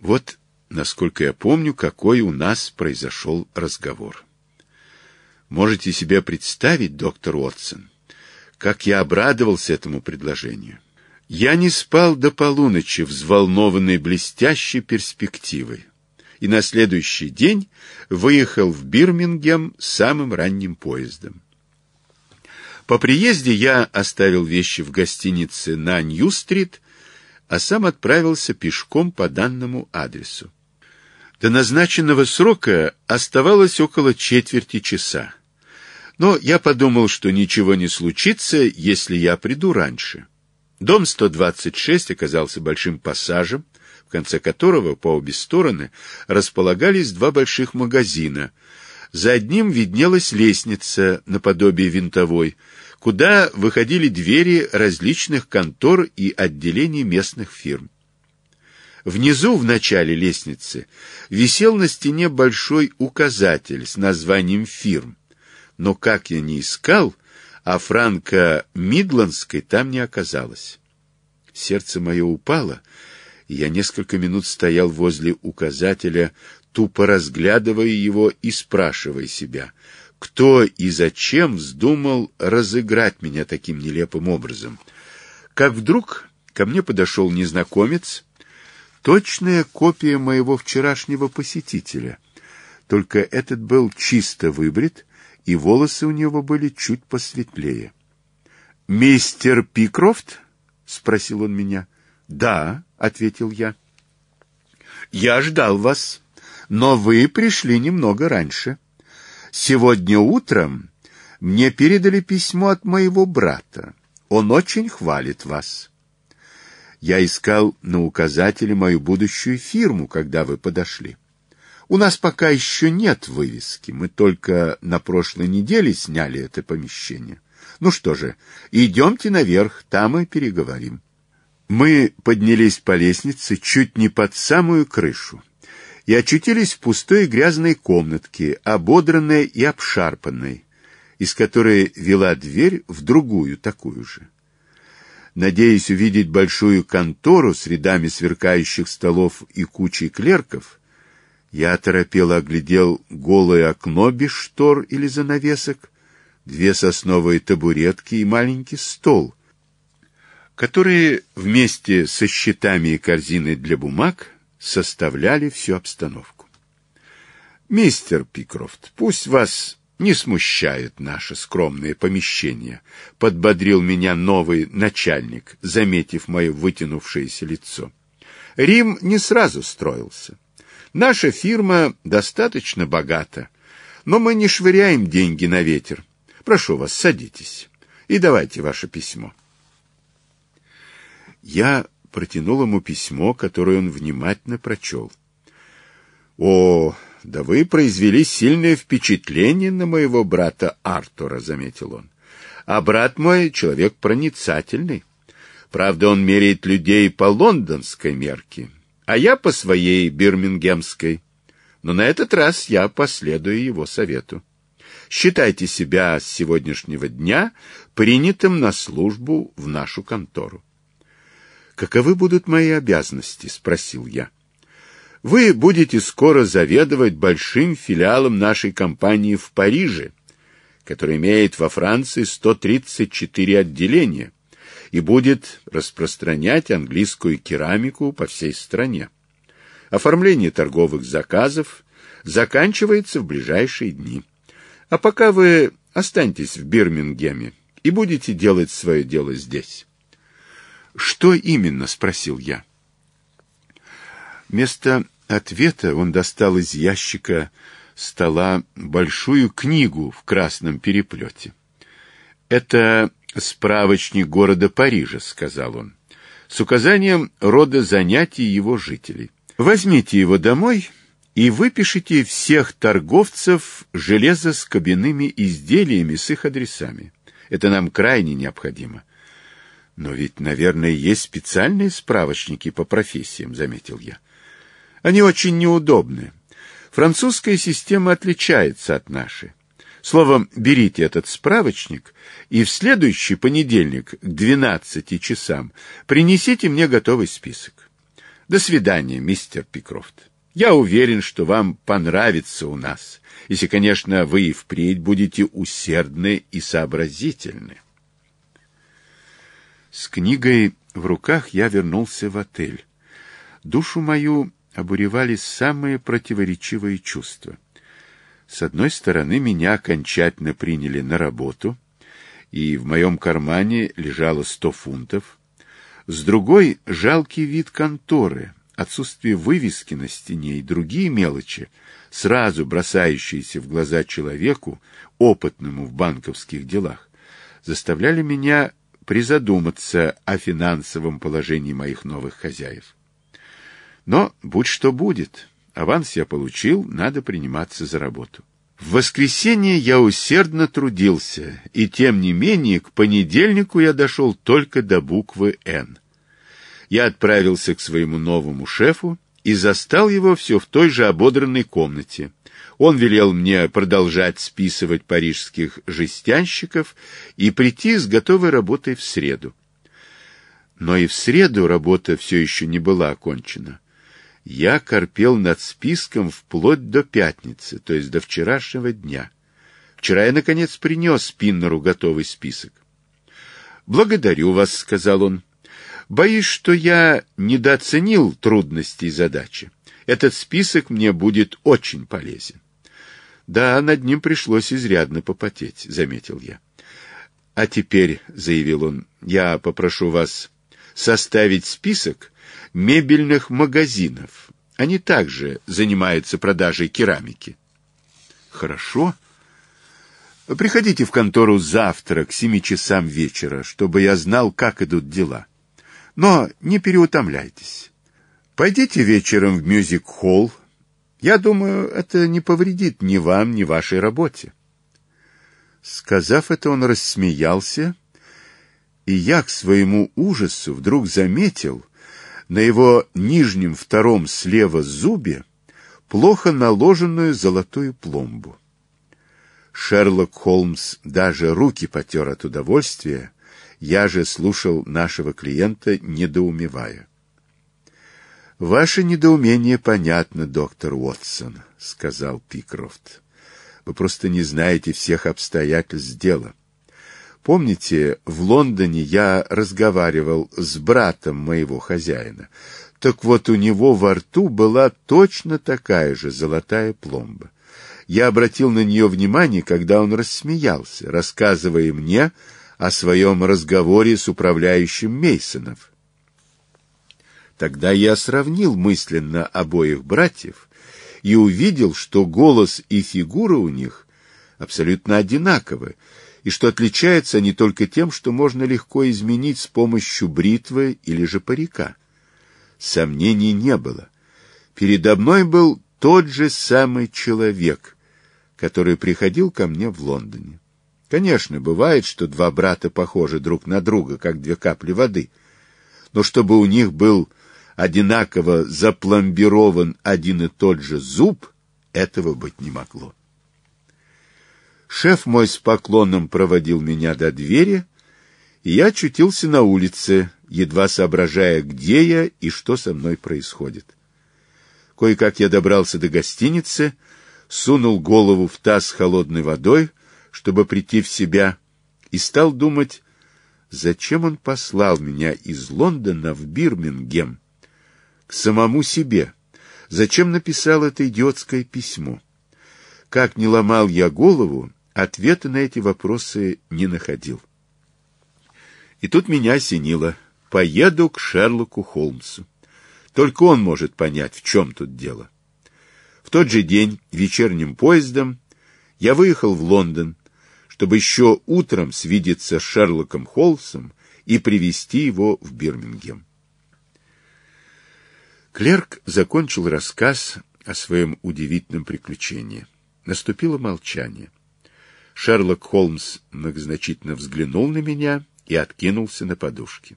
Вот, насколько я помню, какой у нас произошел разговор. Можете себе представить, доктор Уотсон, как я обрадовался этому предложению. Я не спал до полуночи, взволнованной блестящей перспективой, и на следующий день выехал в Бирмингем самым ранним поездом. По приезде я оставил вещи в гостинице на Нью-стрит – а сам отправился пешком по данному адресу. До назначенного срока оставалось около четверти часа. Но я подумал, что ничего не случится, если я приду раньше. Дом 126 оказался большим пассажем, в конце которого по обе стороны располагались два больших магазина. За одним виднелась лестница наподобие винтовой — куда выходили двери различных контор и отделений местных фирм. Внизу, в начале лестницы, висел на стене большой указатель с названием фирм. Но как я не искал, а Франка Мидландской там не оказалось. Сердце мое упало, и я несколько минут стоял возле указателя, тупо разглядывая его и спрашивая себя, кто и зачем вздумал разыграть меня таким нелепым образом. Как вдруг ко мне подошел незнакомец, точная копия моего вчерашнего посетителя. Только этот был чисто выбрит, и волосы у него были чуть посветлее. «Мистер Пикрофт?» — спросил он меня. «Да», — ответил я. «Я ждал вас, но вы пришли немного раньше». Сегодня утром мне передали письмо от моего брата. Он очень хвалит вас. Я искал на указателе мою будущую фирму, когда вы подошли. У нас пока еще нет вывески. Мы только на прошлой неделе сняли это помещение. Ну что же, идемте наверх, там и переговорим. Мы поднялись по лестнице чуть не под самую крышу и очутились в пустой грязной комнатке, ободранной и обшарпанной, из которой вела дверь в другую такую же. Надеясь увидеть большую контору с рядами сверкающих столов и кучей клерков, я оторопело оглядел голое окно без штор или занавесок, две сосновые табуретки и маленький стол, которые вместе со щитами и корзиной для бумаг составляли всю обстановку. «Мистер Пикрофт, пусть вас не смущает наше скромное помещение», — подбодрил меня новый начальник, заметив мое вытянувшееся лицо. «Рим не сразу строился. Наша фирма достаточно богата, но мы не швыряем деньги на ветер. Прошу вас, садитесь и давайте ваше письмо». Я протянул ему письмо, которое он внимательно прочел. «О, да вы произвели сильное впечатление на моего брата Артура», — заметил он. «А брат мой — человек проницательный. Правда, он меряет людей по лондонской мерке, а я по своей бирмингемской. Но на этот раз я последую его совету. Считайте себя с сегодняшнего дня принятым на службу в нашу контору каковы будут мои обязанности?» — спросил я. «Вы будете скоро заведовать большим филиалом нашей компании в Париже, который имеет во Франции 134 отделения и будет распространять английскую керамику по всей стране. Оформление торговых заказов заканчивается в ближайшие дни. А пока вы останетесь в Бирмингеме и будете делать свое дело здесь». «Что именно?» — спросил я. Вместо ответа он достал из ящика стола большую книгу в красном переплете. «Это справочник города Парижа», — сказал он, с указанием рода занятий его жителей. «Возьмите его домой и выпишите всех торговцев железоскобяными изделиями с их адресами. Это нам крайне необходимо». Но ведь, наверное, есть специальные справочники по профессиям, заметил я. Они очень неудобны. Французская система отличается от нашей. Словом, берите этот справочник и в следующий понедельник к 12 часам принесите мне готовый список. До свидания, мистер Пикрофт. Я уверен, что вам понравится у нас, если, конечно, вы и впредь будете усердны и сообразительны. С книгой в руках я вернулся в отель. Душу мою обуревали самые противоречивые чувства. С одной стороны, меня окончательно приняли на работу, и в моем кармане лежало сто фунтов. С другой — жалкий вид конторы, отсутствие вывески на стене и другие мелочи, сразу бросающиеся в глаза человеку, опытному в банковских делах, заставляли меня призадуматься о финансовом положении моих новых хозяев. Но будь что будет, аванс я получил, надо приниматься за работу. В воскресенье я усердно трудился, и тем не менее к понедельнику я дошел только до буквы «Н». Я отправился к своему новому шефу и застал его все в той же ободранной комнате. Он велел мне продолжать списывать парижских жестянщиков и прийти с готовой работой в среду. Но и в среду работа все еще не была окончена. Я корпел над списком вплоть до пятницы, то есть до вчерашнего дня. Вчера я, наконец, принес Пиннеру готовый список. «Благодарю вас», — сказал он. Боюсь, что я недооценил трудности задачи. Этот список мне будет очень полезен. Да, над ним пришлось изрядно попотеть, заметил я. А теперь, заявил он, я попрошу вас составить список мебельных магазинов. Они также занимаются продажей керамики. Хорошо. Приходите в контору завтра к семи часам вечера, чтобы я знал, как идут дела. Но не переутомляйтесь. Пойдите вечером в мюзик-холл. Я думаю, это не повредит ни вам, ни вашей работе. Сказав это, он рассмеялся, и я к своему ужасу вдруг заметил на его нижнем втором слева зубе плохо наложенную золотую пломбу. Шерлок Холмс даже руки потер от удовольствия, я же слушал нашего клиента, недоумевая. «Ваше недоумение понятно, доктор Уотсон», — сказал Пикрофт. «Вы просто не знаете всех обстоятельств дела. Помните, в Лондоне я разговаривал с братом моего хозяина. Так вот, у него во рту была точно такая же золотая пломба. Я обратил на нее внимание, когда он рассмеялся, рассказывая мне о своем разговоре с управляющим Мейсонов. Тогда я сравнил мысленно обоих братьев и увидел, что голос и фигура у них абсолютно одинаковы, и что отличаются они только тем, что можно легко изменить с помощью бритвы или же парика. Сомнений не было. Передо мной был тот же самый человек, который приходил ко мне в Лондоне. Конечно, бывает, что два брата похожи друг на друга, как две капли воды. Но чтобы у них был одинаково запломбирован один и тот же зуб, этого быть не могло. Шеф мой с поклоном проводил меня до двери, и я очутился на улице, едва соображая, где я и что со мной происходит. Кое-как я добрался до гостиницы, сунул голову в таз с холодной водой — чтобы прийти в себя, и стал думать, зачем он послал меня из Лондона в Бирмингем, к самому себе, зачем написал это идиотское письмо. Как не ломал я голову, ответа на эти вопросы не находил. И тут меня осенило. Поеду к Шерлоку Холмсу. Только он может понять, в чем тут дело. В тот же день вечерним поездом я выехал в Лондон, чтобы еще утром свидеться с Шерлоком Холмсом и привести его в Бирмингем. Клерк закончил рассказ о своем удивительном приключении. Наступило молчание. Шерлок Холмс многозначительно взглянул на меня и откинулся на подушке.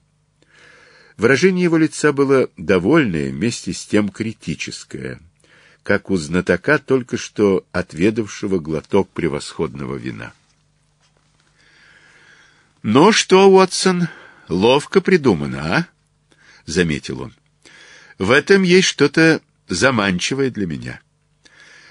Выражение его лица было довольное, вместе с тем критическое, как у знатока, только что отведавшего глоток превосходного вина. «Ну что, Уотсон, ловко придумано, а?» — заметил он. «В этом есть что-то заманчивое для меня.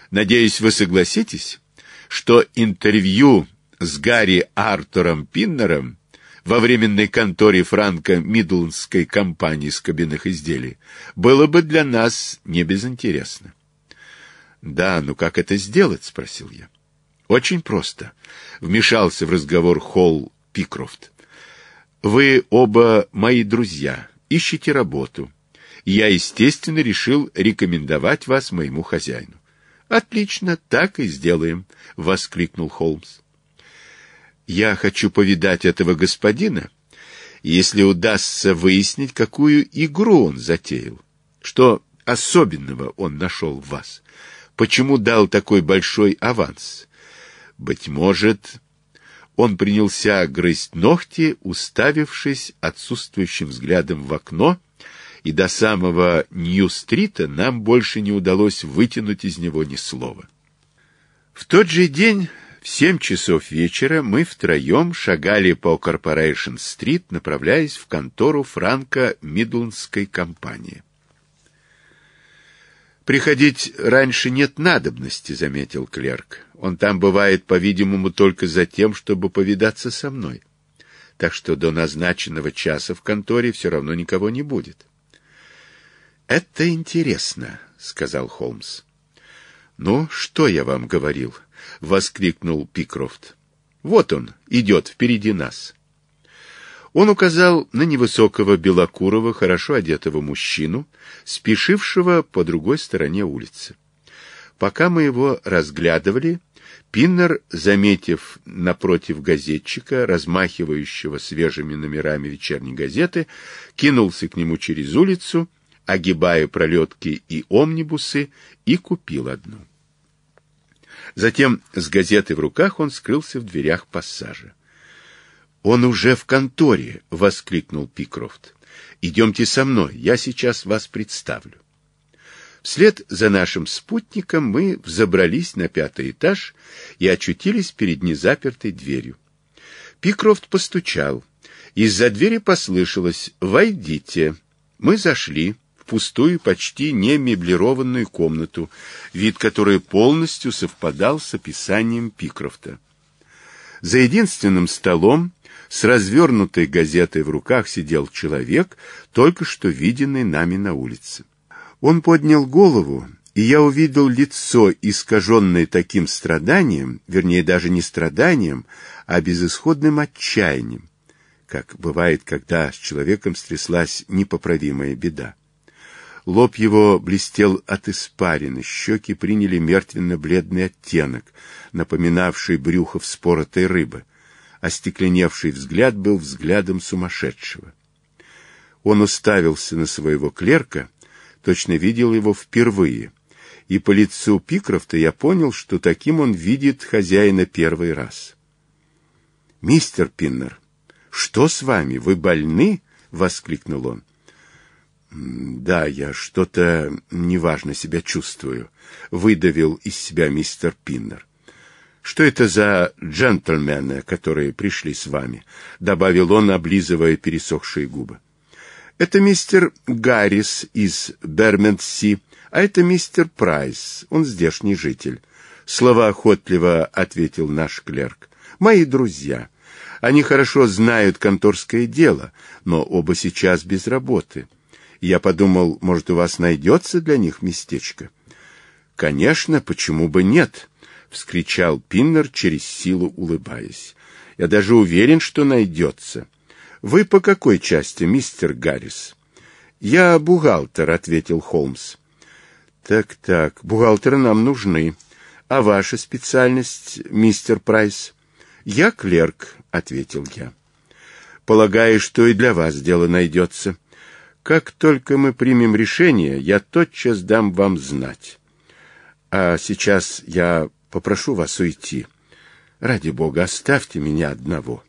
Надеюсь, вы согласитесь, что интервью с Гарри Артуром Пиннером во временной конторе Франка Мидландской компании скобяных изделий было бы для нас не безинтересно». «Да, ну как это сделать?» — спросил я. «Очень просто», — вмешался в разговор Холл Пикрофт. «Вы оба мои друзья, ищете работу. Я, естественно, решил рекомендовать вас моему хозяину». «Отлично, так и сделаем», — воскликнул Холмс. «Я хочу повидать этого господина, если удастся выяснить, какую игру он затеял, что особенного он нашел в вас, почему дал такой большой аванс. Быть может...» он принялся грызть ногти, уставившись отсутствующим взглядом в окно, и до самого Нью-стрита нам больше не удалось вытянуть из него ни слова. В тот же день, в семь часов вечера, мы втроем шагали по Корпорейшн-стрит, направляясь в контору Франка Мидландской компании. «Приходить раньше нет надобности», — заметил клерк. «Он там бывает, по-видимому, только за тем, чтобы повидаться со мной. Так что до назначенного часа в конторе все равно никого не будет». «Это интересно», — сказал Холмс. «Ну, что я вам говорил?» — воскликнул Пикрофт. «Вот он, идет впереди нас». Он указал на невысокого белокурого, хорошо одетого мужчину, спешившего по другой стороне улицы. Пока мы его разглядывали, Пиннер, заметив напротив газетчика, размахивающего свежими номерами вечерней газеты, кинулся к нему через улицу, огибая пролетки и омнибусы, и купил одну. Затем с газетой в руках он скрылся в дверях пассажа. «Он уже в конторе!» — воскликнул Пикрофт. «Идемте со мной, я сейчас вас представлю». Вслед за нашим спутником мы взобрались на пятый этаж и очутились перед незапертой дверью. Пикрофт постучал. Из-за двери послышалось «Войдите». Мы зашли в пустую, почти не меблированную комнату, вид которой полностью совпадал с описанием Пикрофта. За единственным столом с развернутой газетой в руках сидел человек, только что виденный нами на улице. Он поднял голову, и я увидел лицо, искаженное таким страданием, вернее, даже не страданием, а безысходным отчаянием, как бывает, когда с человеком стряслась непоправимая беда. Лоб его блестел от испарины, щеки приняли мертвенно-бледный оттенок, напоминавший брюхо вспоротой рыбы остекленевший взгляд был взглядом сумасшедшего. Он уставился на своего клерка, точно видел его впервые, и по лицу Пикрофта я понял, что таким он видит хозяина первый раз. «Мистер Пиннер, что с вами? Вы больны?» — воскликнул он. «Да, я что-то неважно себя чувствую», — выдавил из себя мистер Пиннер. «Что это за джентльмены, которые пришли с вами?» — добавил он, облизывая пересохшие губы. «Это мистер Гаррис из Берментси, а это мистер Прайс, он здешний житель», — словоохотливо ответил наш клерк. «Мои друзья. Они хорошо знают конторское дело, но оба сейчас без работы. Я подумал, может, у вас найдется для них местечко?» «Конечно, почему бы нет?» — вскричал Пиннер через силу, улыбаясь. «Я даже уверен, что найдется. Вы по какой части, мистер Гаррис?» «Я бухгалтер», — ответил Холмс. «Так-так, бухгалтеры нам нужны. А ваша специальность, мистер Прайс?» «Я клерк», — ответил я. «Полагаю, что и для вас дело найдется. Как только мы примем решение, я тотчас дам вам знать. А сейчас я попрошу вас уйти. Ради бога, оставьте меня одного.